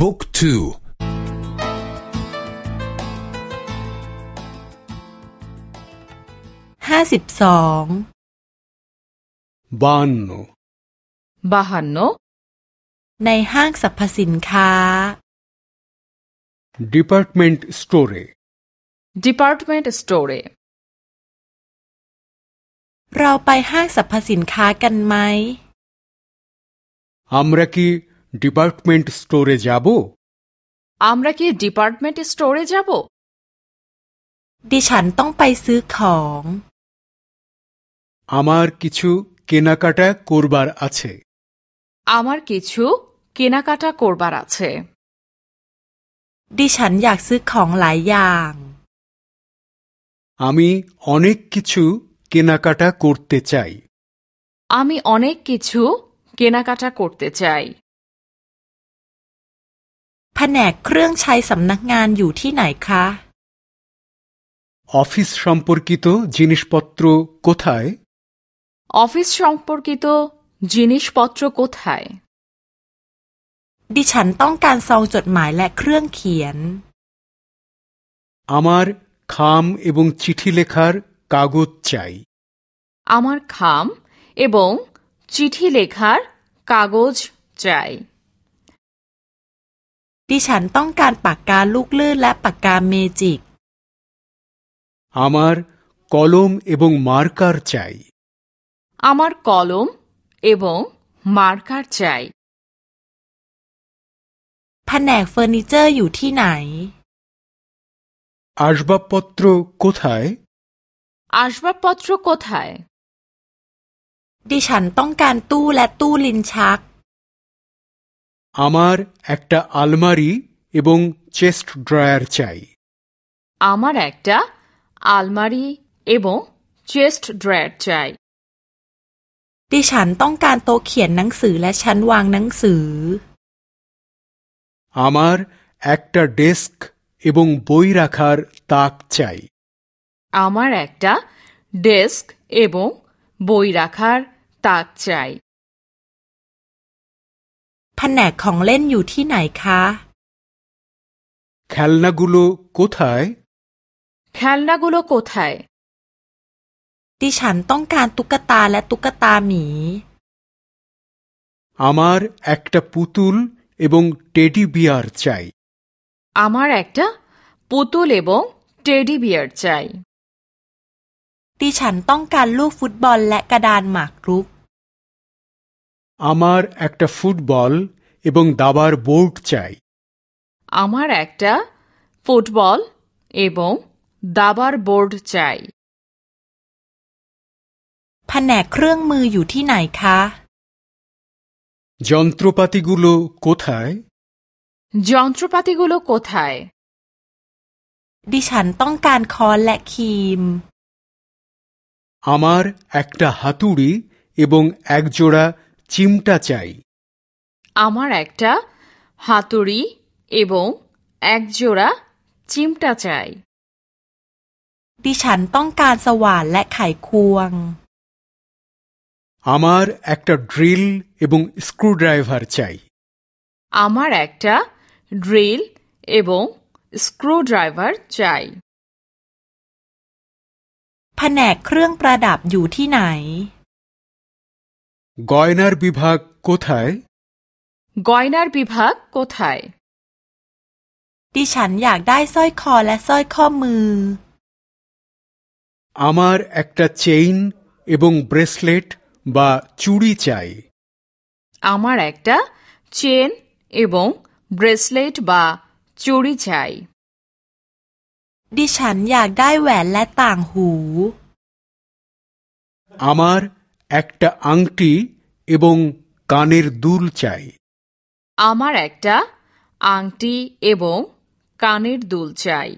บุ๊กทู ห้าสิบสอง বান্ন বাহান্ন ในห้างสรรพสินค้า ডিপার্টমেন্ট স্টোরে ডিপার্টমেন্ট স্টোরে เราไปห้างสรรพสินค้ากันไหม আমরা কি ডিপার্টমেন্ট স্টোরে যাব আমরা কি ডিপার্টমেন্ট স্টোরে যাব ดิฉันต้องไปซื้อของ আমার কিছু কেনাকাটা করবার আছে আমার কিছু কেনাকাটা করবার আছে ดิฉันอยากซื้อของหลายอย่าง আমি অনেক কিছু কেনাকাটা করতে চাই আমি অনেক কিছু কেনাকাটা করতে চাই แ ผนกเครื่องใช้สำนักงานอยู่ที่ไหนคะ অফিস সম্পর্কিত জিনিসপত্র কোথায় অফিস সম্পর্কিত জিনিসপত্র কোথায় ดิฉันต้องการซองจดหมายและเครื่องเขียน আমার খাম এবং চিঠি লেখার কাগজ চাই আমার খাম এবং চিঠি লেখার কাগজ চাই ดิฉันต้องการปากกาลูกลื่นและปากกาเมจิก আমার কলম এবং মার্কার চাই আমার কলম এবং মার্কার চাই แผนกเฟอร์นิเจอร์อยู่ที่ไหน আসবাবপত্র কোথায় আসবাবপত্র কোথায় ดิฉันต้องการตู้และตู้ลิ้นชัก আমার একটা আলমারি এবং চেস্ট ড্রয়ার চাই আমার একটা আলমারি এবং চেস্ট ড্রয়ার চাই ดิฉันต้องการโต๊ะเขียนหนังสือและชั้นวางหนังสือ আমার একটা ডেস্ক এবং বই রাখার তাক চাই আমার একটা ডেস্ক এবং বই রাখার তাক চাই แ ผนกของเล่นอยู่ที่ไหนคะ খেলনাগুলো কোথায় খেলনাগুলো কোথায় ดิฉันต้องการตุ๊กตาและตุ๊กตาหมี আমার একটা পুতুল এবং টেডি বিয়ার চাই আমার একটা পুতুল এবং টেডি বিয়ার চাই ดิฉันต้องการลูกฟุตบอลและกระดานหมากรุก আমার একটা ফুটবল এবং দাবার বোর্ড চাই আমার একটা ফুটবল এবং দাবার বোর্ড চাই แผนกเครื่องมืออยู่ที่ไหนคะ যন্ত্রপাতিগুলো কোথায় যন্ত্রপাতিগুলো কোথায় ดิฉันต้องการค้อนและครีม আমার একটা হাতুড়ি এবং একজোড়া চিমটা চাই আমার একটা হাতুড়ি এবং একজোড়া চিমটা চাই ดิฉันต้องการสว่านและไขควง আমার একটা ড্রিল এবং স্ক্রুড্রাইভার চাই আমার একটা ড্রিল এবং স্ক্রুড্রাইভার চাই แผนกเครื่องประดับอยู่ที่ไหน গয়নার বিভাগ কোথায় গয়নার বিভাগ কোথায় ดิฉันอยากได้สร้อยคอและสร้อยข้อมือ আমার একটা চেইন এবং ব্রেসলেট বা চুড়ি চাই আমার একটা চেন এবং ব্রেসলেট বা চুড়ি চাই ดิฉันอยากได้แหวนและต่างหู আমার একটা আংটি এবং কানের দুল চাই। আমার একটা আংটি এবং কানের দুল চাই।